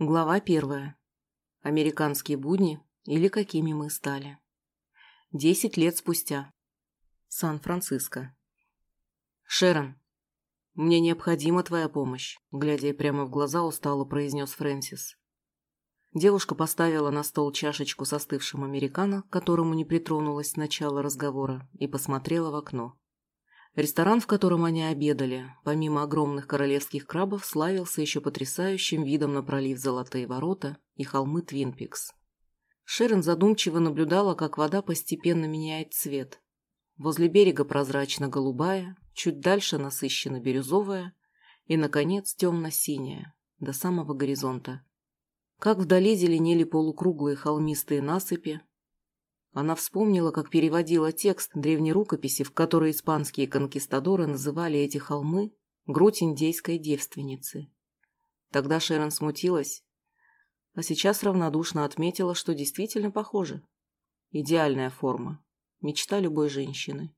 Глава первая. Американские будни или какими мы стали. Десять лет спустя. Сан-Франциско. «Шерон, мне необходима твоя помощь», – глядя прямо в глаза, устало произнес Фрэнсис. Девушка поставила на стол чашечку с остывшим американо, к которому не притронулась с начала разговора, и посмотрела в окно. Ресторан, в котором они обедали, помимо огромных королевских крабов, славился еще потрясающим видом на пролив Золотые ворота и холмы Твинпикс. Шерон задумчиво наблюдала, как вода постепенно меняет цвет. Возле берега прозрачно-голубая, чуть дальше насыщенно-бирюзовая и, наконец, темно-синяя, до самого горизонта. Как вдали зеленели полукруглые холмистые насыпи, она вспомнила, как переводила текст древней рукописи, в которой испанские конкистадоры называли эти холмы грудь индейской девственницы. Тогда Шерон смутилась, а сейчас равнодушно отметила, что действительно похоже. Идеальная форма. Мечта любой женщины.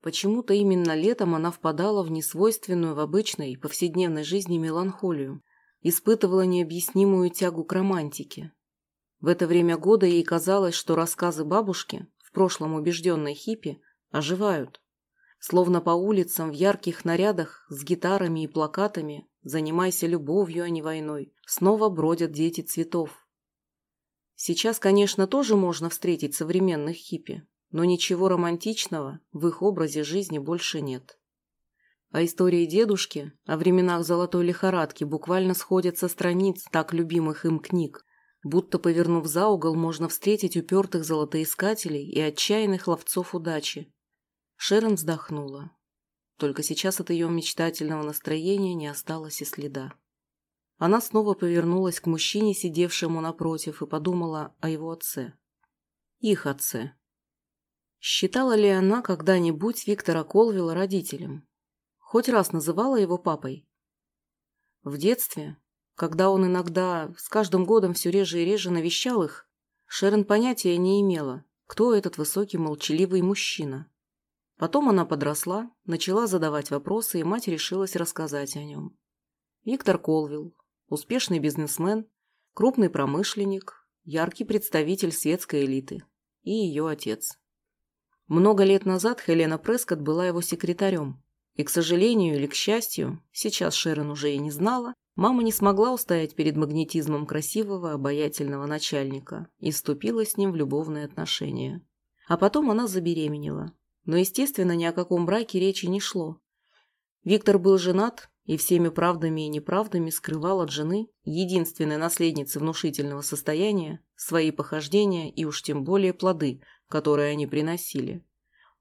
Почему-то именно летом она впадала в несвойственную в обычной повседневной жизни меланхолию, испытывала необъяснимую тягу к романтике. В это время года ей казалось, что рассказы бабушки, в прошлом убежденной хиппи, оживают. Словно по улицам в ярких нарядах с гитарами и плакатами «Занимайся любовью, а не войной» снова бродят дети цветов. Сейчас, конечно, тоже можно встретить современных хиппи, но ничего романтичного в их образе жизни больше нет. А истории дедушки о временах золотой лихорадки буквально сходят со страниц так любимых им книг, Будто, повернув за угол, можно встретить упертых золотоискателей и отчаянных ловцов удачи. Шерон вздохнула. Только сейчас от ее мечтательного настроения не осталось и следа. Она снова повернулась к мужчине, сидевшему напротив, и подумала о его отце. Их отце. Считала ли она когда-нибудь Виктора Колвилла родителем? Хоть раз называла его папой? В детстве, когда он иногда, с каждым годом все реже и реже навещал их, Шерон понятия не имела, кто этот высокий молчаливый мужчина. Потом она подросла, начала задавать вопросы, и мать решилась рассказать о нем. Виктор Колвилл, успешный бизнесмен, крупный промышленник, яркий представитель светской элиты и ее отец. Много лет назад Хелена Прескотт была его секретарем, и, к сожалению или к счастью, сейчас Шерон уже и не знала, Мама не смогла устоять перед магнетизмом красивого, обаятельного начальника и вступила с ним в любовные отношения. А потом она забеременела. Но, естественно, ни о каком браке речи не шло. Виктор был женат и всеми правдами и неправдами скрывал от жены, единственной наследницы внушительного состояния, свои похождения и уж тем более плоды, которые они приносили.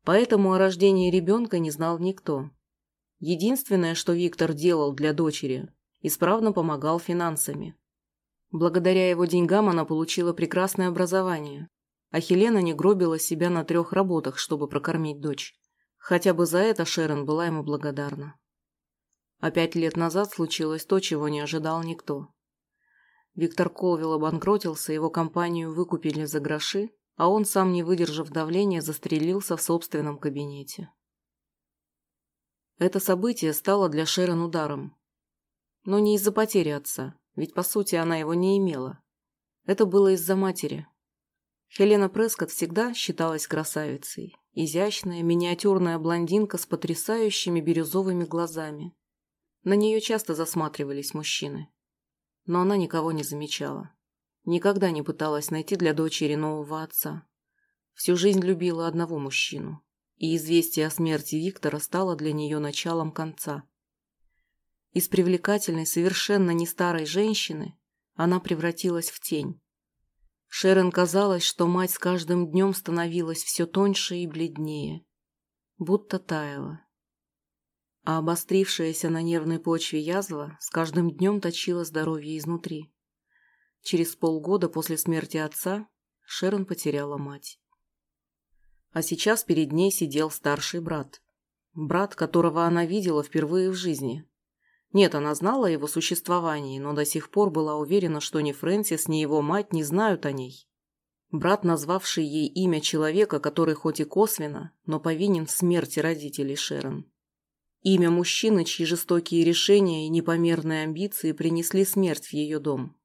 Поэтому о рождении ребенка не знал никто. Единственное, что Виктор делал для дочери, исправно помогал финансами. Благодаря его деньгам она получила прекрасное образование, а Хелена не гробила себя на трех работах, чтобы прокормить дочь. Хотя бы за это Шерон была ему благодарна. А пять лет назад случилось то, чего не ожидал никто. Виктор Колвилл обанкротился, его компанию выкупили за гроши, а он, сам не выдержав давления, застрелился в собственном кабинете. Это событие стало для Шерон ударом. Но не из-за потери отца, ведь по сути она его не имела. Это было из-за матери. Хелена Прескотт всегда считалась красавицей. Изящная, миниатюрная блондинка с потрясающими бирюзовыми глазами. На нее часто засматривались мужчины. Но она никого не замечала. Никогда не пыталась найти для дочери нового отца. Всю жизнь любила одного мужчину. И известие о смерти Виктора стало для нее началом конца. Из привлекательной, совершенно не старой женщины она превратилась в тень. Шерон казалось, что мать с каждым днем становилась все тоньше и бледнее, будто таяла. А обострившаяся на нервной почве язва с каждым днем точила здоровье изнутри. Через полгода после смерти отца Шерон потеряла мать. А сейчас перед ней сидел старший брат. Брат, которого она видела впервые в жизни, нет, она знала о его существовании, но до сих пор была уверена, что ни Фрэнсис, ни его мать не знают о ней. Брат, назвавший ей имя человека, который хоть и косвенно, но повинен в смерти родителей Шерон. Имя мужчины, чьи жестокие решения и непомерные амбиции принесли смерть в ее дом.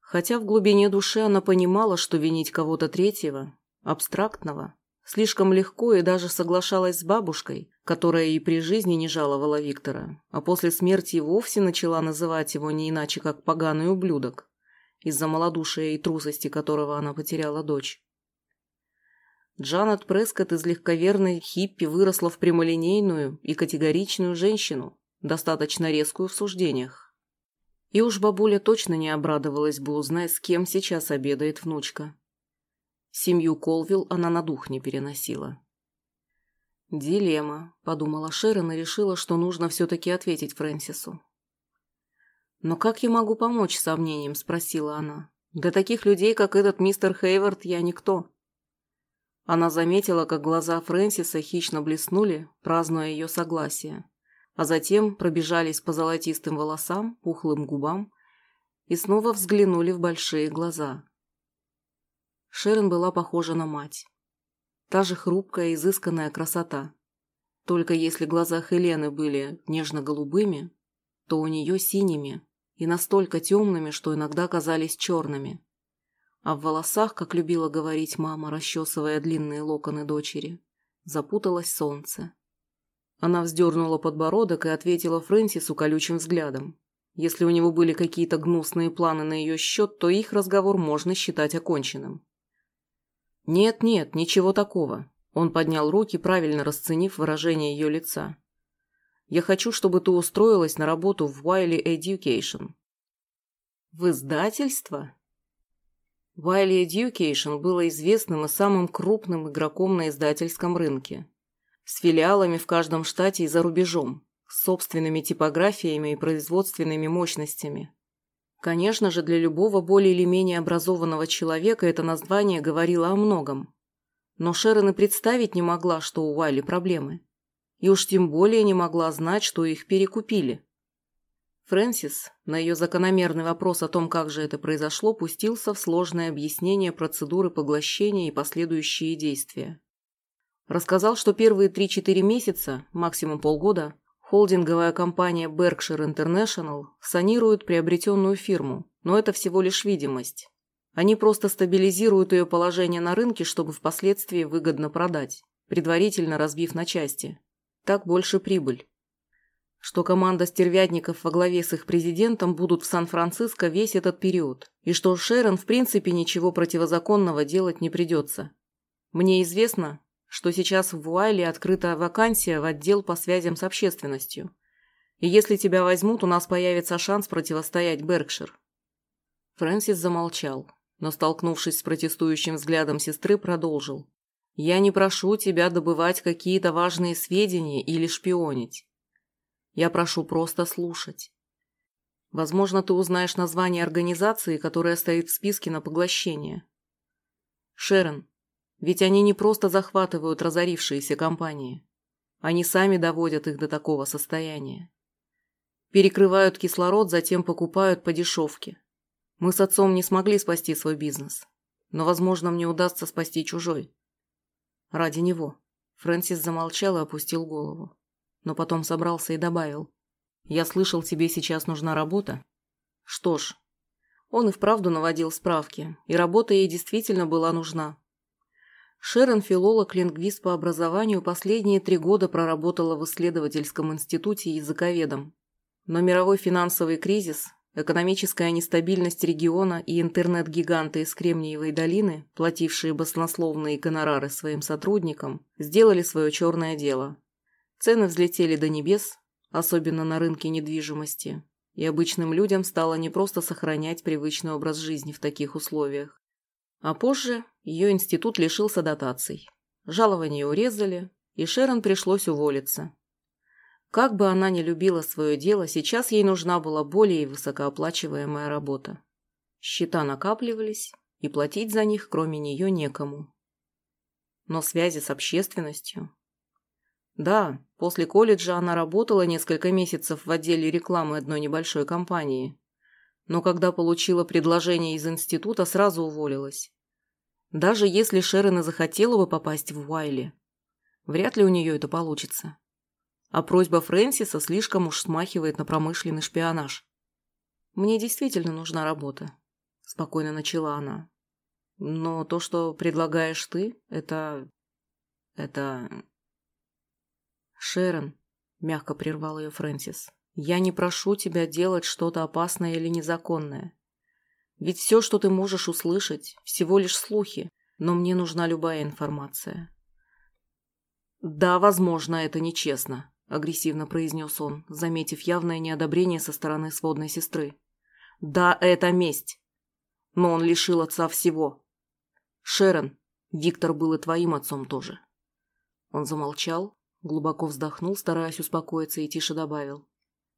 Хотя в глубине души она понимала, что винить кого-то третьего, абстрактного, слишком легко и даже соглашалась с бабушкой, которая и при жизни не жаловала Виктора, а после смерти и вовсе начала называть его не иначе, как поганый ублюдок, из-за малодушия и трусости которого она потеряла дочь. Джанет Прескотт из легковерной хиппи выросла в прямолинейную и категоричную женщину, достаточно резкую в суждениях. И уж бабуля точно не обрадовалась бы, узнать, с кем сейчас обедает внучка. Семью Колвилл она на дух не переносила. «Дилемма», – подумала Шерон и решила, что нужно все-таки ответить Фрэнсису. «Но как я могу помочь сомнениям?» – спросила она. «Для таких людей, как этот мистер Хейвард, я никто». Она заметила, как глаза Фрэнсиса хищно блеснули, празднуя ее согласие, а затем пробежались по золотистым волосам, пухлым губам и снова взглянули в большие глаза. Шерон была похожа на мать. Та же хрупкая, изысканная красота. Только если глаза Хелены были нежно-голубыми, то у нее синими и настолько темными, что иногда казались черными а в волосах, как любила говорить мама, расчесывая длинные локоны дочери, запуталось солнце. Она вздернула подбородок и ответила Фрэнсису колючим взглядом. Если у него были какие-то гнусные планы на ее счет, то их разговор можно считать оконченным. «Нет-нет, ничего такого», – он поднял руки, правильно расценив выражение ее лица. «Я хочу, чтобы ты устроилась на работу в Wiley Education». «В издательство?» Wiley Education было известным и самым крупным игроком на издательском рынке. С филиалами в каждом штате и за рубежом, с собственными типографиями и производственными мощностями. Конечно же, для любого более или менее образованного человека это название говорило о многом. Но Шерон и представить не могла, что у Уайли проблемы. И уж тем более не могла знать, что их перекупили. Фрэнсис на ее закономерный вопрос о том, как же это произошло, пустился в сложное объяснение процедуры поглощения и последующие действия. Рассказал, что первые 3-4 месяца, максимум полгода, холдинговая компания Berkshire International санирует приобретенную фирму, но это всего лишь видимость. Они просто стабилизируют ее положение на рынке, чтобы впоследствии выгодно продать, предварительно разбив на части. Так больше прибыль что команда стервятников во главе с их президентом будут в Сан-Франциско весь этот период, и что Шерон в принципе ничего противозаконного делать не придется. Мне известно, что сейчас в Уайле открыта вакансия в отдел по связям с общественностью. И если тебя возьмут, у нас появится шанс противостоять Беркшир. Фрэнсис замолчал, но, столкнувшись с протестующим взглядом сестры, продолжил. «Я не прошу тебя добывать какие-то важные сведения или шпионить. Я прошу просто слушать. Возможно, ты узнаешь название организации, которая стоит в списке на поглощение. Шерон, ведь они не просто захватывают разорившиеся компании. Они сами доводят их до такого состояния. Перекрывают кислород, затем покупают по дешевке. Мы с отцом не смогли спасти свой бизнес. Но, возможно, мне удастся спасти чужой. Ради него. Фрэнсис замолчал и опустил голову но потом собрался и добавил. «Я слышал, тебе сейчас нужна работа?» Что ж, он и вправду наводил справки, и работа ей действительно была нужна. Шерон, филолог-лингвист по образованию, последние три года проработала в исследовательском институте языковедом. Но мировой финансовый кризис, экономическая нестабильность региона и интернет-гиганты из Кремниевой долины, платившие баснословные гонорары своим сотрудникам, сделали свое черное дело. Цены взлетели до небес, особенно на рынке недвижимости, и обычным людям стало не просто сохранять привычный образ жизни в таких условиях. А позже ее институт лишился дотаций. Жалования урезали, и Шерон пришлось уволиться. Как бы она ни любила свое дело, сейчас ей нужна была более высокооплачиваемая работа. Счета накапливались, и платить за них кроме нее некому. Но связи с общественностью да, после колледжа она работала несколько месяцев в отделе рекламы одной небольшой компании. Но когда получила предложение из института, сразу уволилась. Даже если Шерон и захотела бы попасть в Уайли, вряд ли у нее это получится. А просьба Фрэнсиса слишком уж смахивает на промышленный шпионаж. «Мне действительно нужна работа», – спокойно начала она. «Но то, что предлагаешь ты, это... это...» «Шерон», — мягко прервал ее Фрэнсис, — «я не прошу тебя делать что-то опасное или незаконное. Ведь все, что ты можешь услышать, всего лишь слухи, но мне нужна любая информация». «Да, возможно, это нечестно», — агрессивно произнес он, заметив явное неодобрение со стороны сводной сестры. «Да, это месть. Но он лишил отца всего. Шерон, Виктор был и твоим отцом тоже». Он замолчал, глубоко вздохнул, стараясь успокоиться, и тише добавил.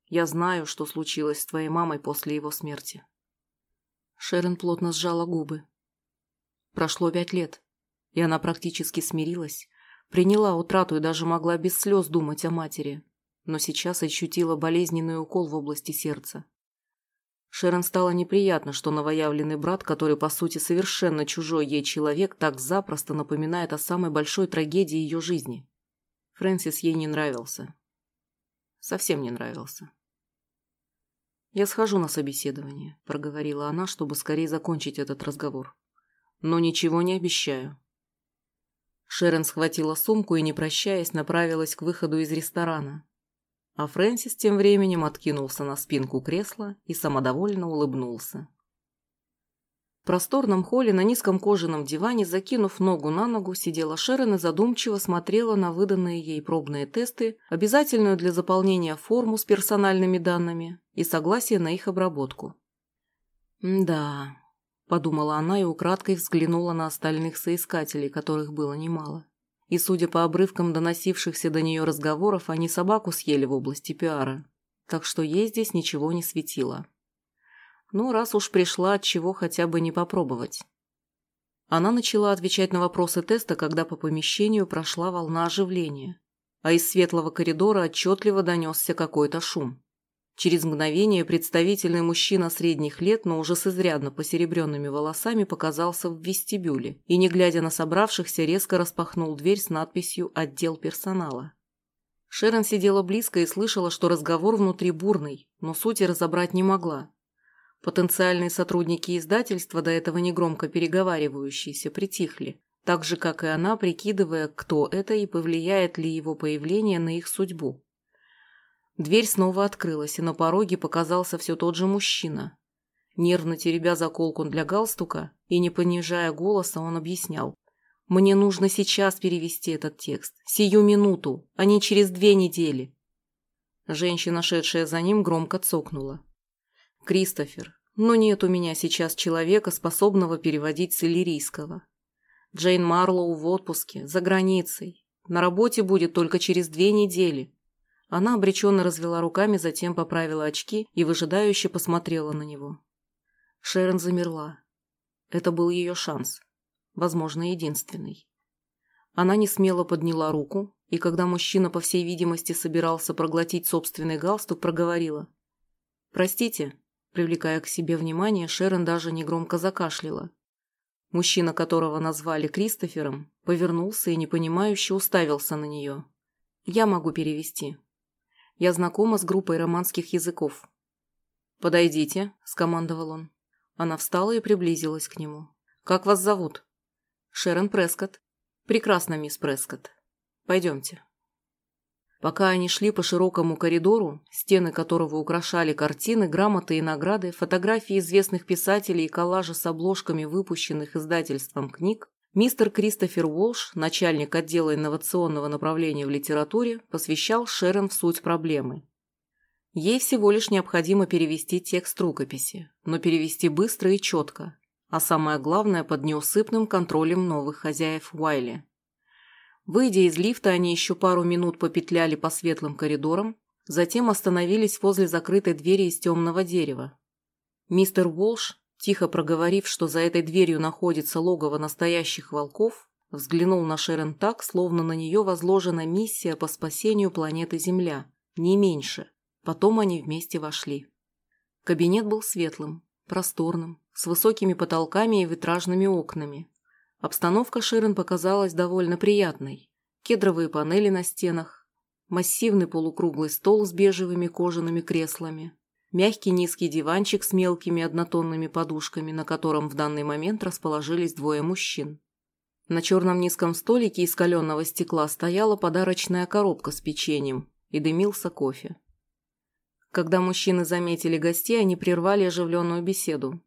«Я знаю, что случилось с твоей мамой после его смерти». Шерон плотно сжала губы. Прошло пять лет, и она практически смирилась, Приняла утрату и даже могла без слез думать о матери, но сейчас ощутила болезненный укол в области сердца. Шерон стало неприятно, что новоявленный брат, который по сути совершенно чужой ей человек, так запросто напоминает о самой большой трагедии ее жизни. Фрэнсис ей не нравился. Совсем не нравился. «Я схожу на собеседование», – проговорила она, чтобы скорее закончить этот разговор. «Но ничего не обещаю. Шерон схватила сумку и, не прощаясь, направилась к выходу из ресторана. А Фрэнсис тем временем откинулся на спинку кресла и самодовольно улыбнулся. В просторном холле на низком кожаном диване, закинув ногу на ногу, сидела Шерон и задумчиво смотрела на выданные ей пробные тесты, обязательную для заполнения форму с персональными данными и согласие на их обработку. «Да, подумала она и украдкой взглянула на остальных соискателей, которых было немало. И, судя по обрывкам доносившихся до нее разговоров, они собаку съели в области пиара, так что ей здесь ничего не светило. Ну, раз уж пришла, от чего хотя бы не попробовать. Она начала отвечать на вопросы теста, когда по помещению прошла волна оживления, а из светлого коридора отчетливо донесся какой-то шум. Через мгновение представительный мужчина средних лет, но уже с изрядно посеребренными волосами, показался в вестибюле и, не глядя на собравшихся, резко распахнул дверь с надписью «Отдел персонала». Шерон сидела близко и слышала, что разговор внутри бурный, но сути разобрать не могла. Потенциальные сотрудники издательства, до этого негромко переговаривающиеся, притихли, так же, как и она, прикидывая, кто это и повлияет ли его появление на их судьбу. Дверь снова открылась, и на пороге показался все тот же мужчина. Нервно теребя заколку для галстука и не понижая голоса, он объяснял. «Мне нужно сейчас перевести этот текст. Сию минуту, а не через две недели». Женщина, шедшая за ним, громко цокнула. «Кристофер, но нет у меня сейчас человека, способного переводить с иллирийского. Джейн Марлоу в отпуске, за границей. На работе будет только через две недели. Она обреченно развела руками, затем поправила очки и выжидающе посмотрела на него. Шерон замерла. Это был ее шанс. Возможно, единственный. Она не смело подняла руку, и когда мужчина, по всей видимости, собирался проглотить собственный галстук, проговорила. «Простите», привлекая к себе внимание, Шерон даже негромко закашляла. Мужчина, которого назвали Кристофером, повернулся и непонимающе уставился на нее. «Я могу перевести», я знакома с группой романских языков». «Подойдите», – скомандовал он. Она встала и приблизилась к нему. «Как вас зовут?» «Шерон Прескотт». «Прекрасно, мисс Прескотт. Пойдемте». Пока они шли по широкому коридору, стены которого украшали картины, грамоты и награды, фотографии известных писателей и коллажи с обложками выпущенных издательством книг, Мистер Кристофер Уолш, начальник отдела инновационного направления в литературе, посвящал Шерон в суть проблемы. Ей всего лишь необходимо перевести текст рукописи, но перевести быстро и четко, а самое главное под неусыпным контролем новых хозяев Уайли. Выйдя из лифта, они еще пару минут попетляли по светлым коридорам, затем остановились возле закрытой двери из темного дерева. Мистер Уолш Тихо проговорив, что за этой дверью находится логово настоящих волков, взглянул на Шерон так, словно на нее возложена миссия по спасению планеты Земля, не меньше. Потом они вместе вошли. Кабинет был светлым, просторным, с высокими потолками и витражными окнами. Обстановка Шерон показалась довольно приятной. Кедровые панели на стенах, массивный полукруглый стол с бежевыми кожаными креслами, мягкий низкий диванчик с мелкими однотонными подушками, на котором в данный момент расположились двое мужчин. На черном низком столике из каленого стекла стояла подарочная коробка с печеньем и дымился кофе. Когда мужчины заметили гостей, они прервали оживленную беседу,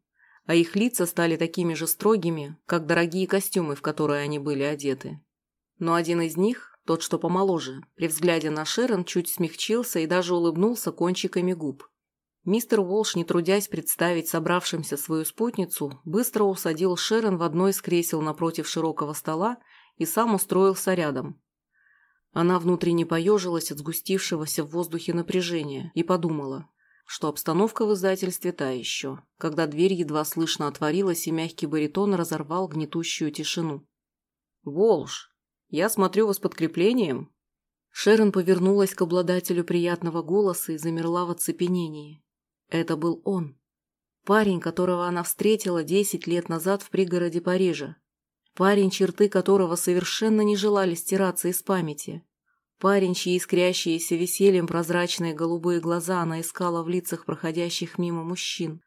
а их лица стали такими же строгими, как дорогие костюмы, в которые они были одеты. Но один из них, тот, что помоложе, при взгляде на Шерон чуть смягчился и даже улыбнулся кончиками губ. Мистер Волш, не трудясь представить собравшимся свою спутницу, быстро усадил Шерон в одно из кресел напротив широкого стола и сам устроился рядом. Она внутренне поежилась от сгустившегося в воздухе напряжения и подумала, что обстановка в издательстве та еще, когда дверь едва слышно отворилась и мягкий баритон разорвал гнетущую тишину. «Волш, я смотрю вас подкреплением». Шерон повернулась к обладателю приятного голоса и замерла в оцепенении. Это был он. Парень, которого она встретила десять лет назад в пригороде Парижа. Парень, черты которого совершенно не желали стираться из памяти. Парень, чьи искрящиеся весельем прозрачные голубые глаза она искала в лицах проходящих мимо мужчин.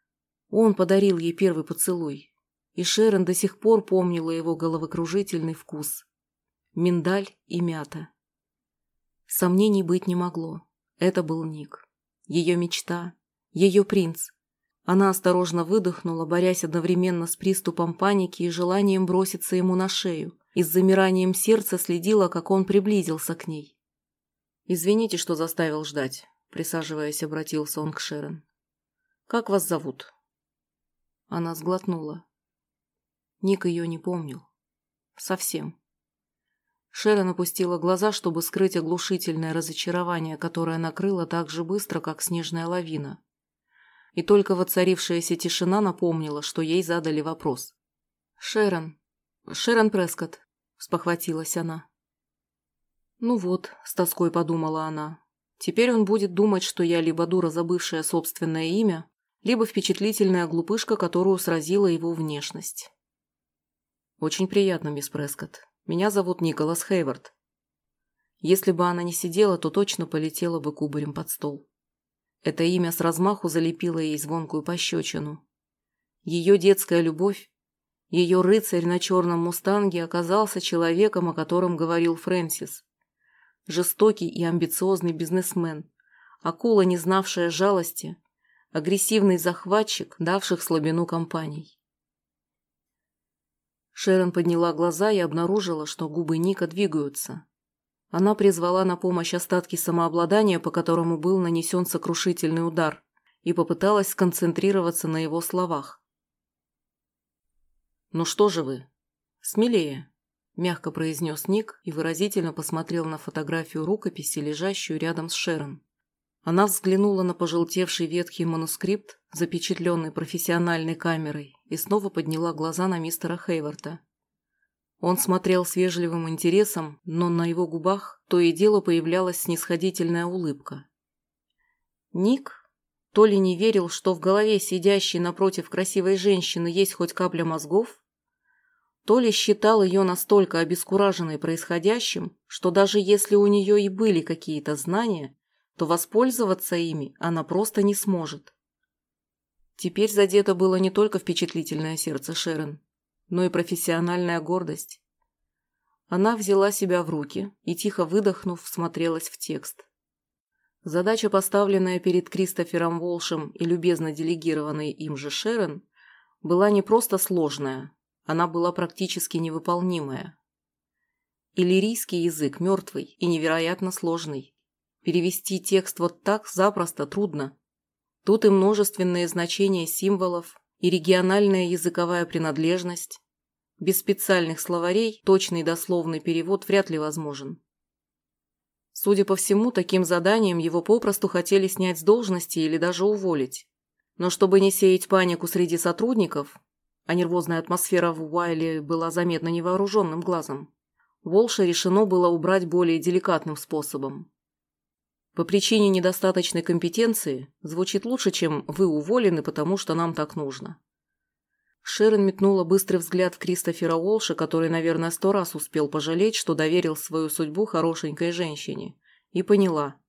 Он подарил ей первый поцелуй. И Шерон до сих пор помнила его головокружительный вкус. Миндаль и мята. Сомнений быть не могло. Это был Ник. Ее мечта. Ее принц. Она осторожно выдохнула, борясь одновременно с приступом паники и желанием броситься ему на шею, и с замиранием сердца следила, как он приблизился к ней. «Извините, что заставил ждать», – присаживаясь, обратился он к Шерон. «Как вас зовут?» Она сглотнула. Ник ее не помнил. Совсем. Шерон опустила глаза, чтобы скрыть оглушительное разочарование, которое накрыло так же быстро, как снежная лавина. И только воцарившаяся тишина напомнила, что ей задали вопрос. «Шерон. Шерон Прескотт», – спохватилась она. «Ну вот», – с тоской подумала она. «Теперь он будет думать, что я либо дура, забывшая собственное имя, либо впечатлительная глупышка, которую сразила его внешность». «Очень приятно, мисс Прескотт. Меня зовут Николас Хейвард». Если бы она не сидела, то точно полетела бы кубарем под стол. Это имя с размаху залепило ей звонкую пощечину. Ее детская любовь, ее рыцарь на черном мустанге оказался человеком, о котором говорил Фрэнсис. Жестокий и амбициозный бизнесмен, акула, не знавшая жалости, агрессивный захватчик, давших слабину компаний. Шерон подняла глаза и обнаружила, что губы Ника двигаются. Она призвала на помощь остатки самообладания, по которому был нанесен сокрушительный удар, и попыталась сконцентрироваться на его словах. «Ну что же вы? Смелее!» Мягко произнес Ник и выразительно посмотрел на фотографию рукописи, лежащую рядом с Шерон. Она взглянула на пожелтевший ветхий манускрипт, запечатленный профессиональной камерой, и снова подняла глаза на мистера Хейварда. Он смотрел с вежливым интересом, но на его губах то и дело появлялась снисходительная улыбка. Ник то ли не верил, что в голове сидящей напротив красивой женщины есть хоть капля мозгов, то ли считал ее настолько обескураженной происходящим, что даже если у нее и были какие-то знания, то воспользоваться ими она просто не сможет. Теперь задето было не только впечатлительное сердце Шерон, но и профессиональная гордость. Она взяла себя в руки и, тихо выдохнув, смотрелась в текст. Задача, поставленная перед Кристофером Волшем и любезно делегированной им же Шерон, была не просто сложная, она была практически невыполнимая. Иллирийский язык мертвый и невероятно сложный. Перевести текст вот так запросто трудно. Тут и множественные значения символов, и региональная языковая принадлежность. Без специальных словарей точный дословный перевод вряд ли возможен. Судя по всему, таким заданием его попросту хотели снять с должности или даже уволить. Но чтобы не сеять панику среди сотрудников, а нервозная атмосфера в Уайле была заметна невооруженным глазом. Волша решено было убрать более деликатным способом. По причине недостаточной компетенции звучит лучше, чем «вы уволены, потому что нам так нужно». Шерон метнула быстрый взгляд в Кристофера Уолша, который, наверное, сто раз успел пожалеть, что доверил свою судьбу хорошенькой женщине, и поняла –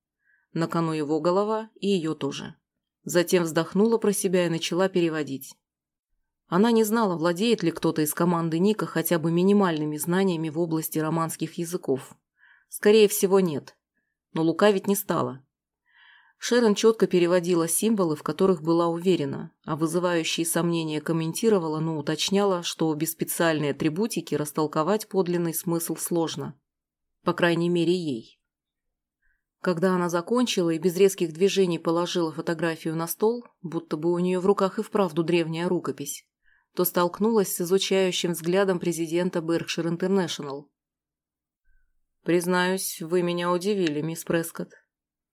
на кону его голова и ее тоже. Затем вздохнула про себя и начала переводить. Она не знала, владеет ли кто-то из команды Ника хотя бы минимальными знаниями в области романских языков. Скорее всего, нет. Но лукавить не стала. Шерон четко переводила символы, в которых была уверена, а вызывающие сомнения комментировала, но уточняла, что без специальной атрибутики растолковать подлинный смысл сложно. По крайней мере, ей. Когда она закончила и без резких движений положила фотографию на стол, будто бы у нее в руках и вправду древняя рукопись, то столкнулась с изучающим взглядом президента Berkshire International. «Признаюсь, вы меня удивили, мисс Прескотт.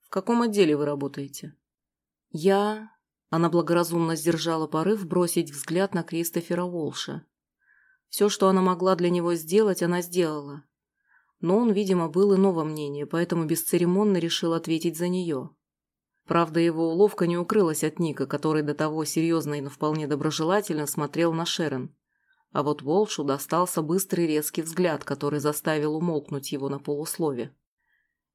В каком отделе вы работаете?» «Я...» Она благоразумно сдержала порыв бросить взгляд на Кристофера Уолша. Все, что она могла для него сделать, она сделала. Но он, видимо, был иного мнения, поэтому бесцеремонно решил ответить за нее. Правда, его уловка не укрылась от Ника, который до того серьезно и вполне доброжелательно смотрел на Шерон. А вот Волшу достался быстрый резкий взгляд, который заставил умолкнуть его на полуслове.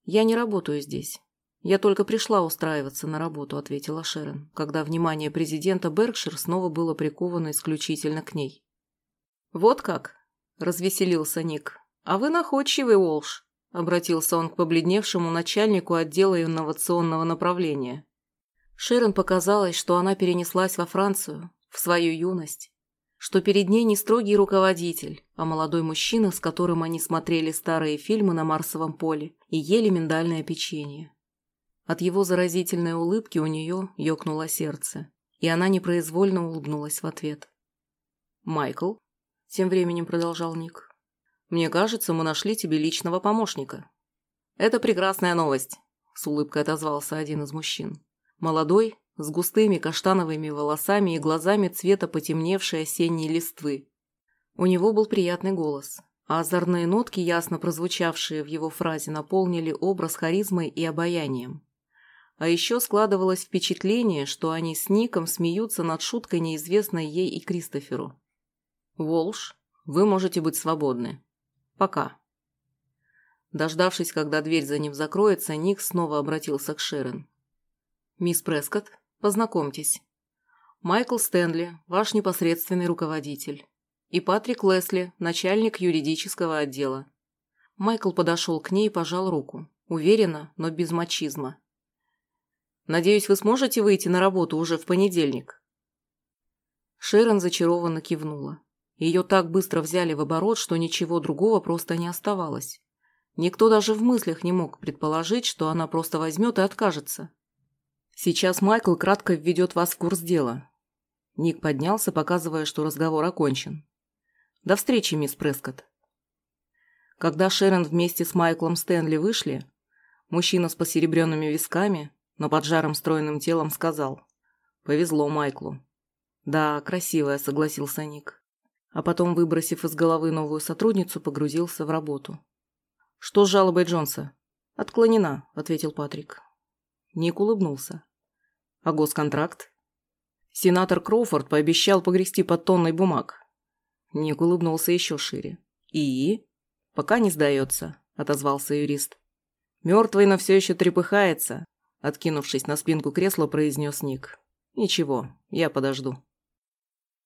«Я не работаю здесь. «Я только пришла устраиваться на работу», — ответила Шерон, когда внимание президента Беркшир снова было приковано исключительно к ней. «Вот как?» — развеселился Ник. «А вы находчивый, Уолш», — обратился он к побледневшему начальнику отдела инновационного направления. Шерон показалось, что она перенеслась во Францию, в свою юность, что перед ней не строгий руководитель, а молодой мужчина, с которым они смотрели старые фильмы на Марсовом поле и ели миндальное печенье. От его заразительной улыбки у нее ёкнуло сердце, и она непроизвольно улыбнулась в ответ. «Майкл?» – тем временем продолжал Ник. «Мне кажется, мы нашли тебе личного помощника». «Это прекрасная новость», – с улыбкой отозвался один из мужчин. Молодой, с густыми каштановыми волосами и глазами цвета потемневшей осенней листвы. У него был приятный голос, а озорные нотки, ясно прозвучавшие в его фразе, наполнили образ харизмой и обаянием. А еще складывалось впечатление, что они с Ником смеются над шуткой, неизвестной ей и Кристоферу. «Волш, вы можете быть свободны. Пока». Дождавшись, когда дверь за ним закроется, Ник снова обратился к Шерон. «Мисс Прескотт, познакомьтесь. Майкл Стэнли, ваш непосредственный руководитель. И Патрик Лесли, начальник юридического отдела». Майкл подошел к ней и пожал руку. Уверенно, но без мачизма. Надеюсь, вы сможете выйти на работу уже в понедельник?» Шерон зачарованно кивнула. Ее так быстро взяли в оборот, что ничего другого просто не оставалось. Никто даже в мыслях не мог предположить, что она просто возьмет и откажется. «Сейчас Майкл кратко введет вас в курс дела». Ник поднялся, показывая, что разговор окончен. «До встречи, мисс Прескотт». Когда Шерон вместе с Майклом Стэнли вышли, мужчина с посеребренными висками, но под жаром стройным телом сказал. «Повезло Майклу». «Да, красивая», — согласился Ник. А потом, выбросив из головы новую сотрудницу, погрузился в работу. «Что с жалобой Джонса?» «Отклонена», — ответил Патрик. Ник улыбнулся. «А госконтракт?» Сенатор Кроуфорд пообещал погрести под тонной бумаг. Ник улыбнулся еще шире. «И?» «Пока не сдается», — отозвался юрист. «Мертвый, но все еще трепыхается. Откинувшись на спинку кресла, произнес Ник. «Ничего, я подожду».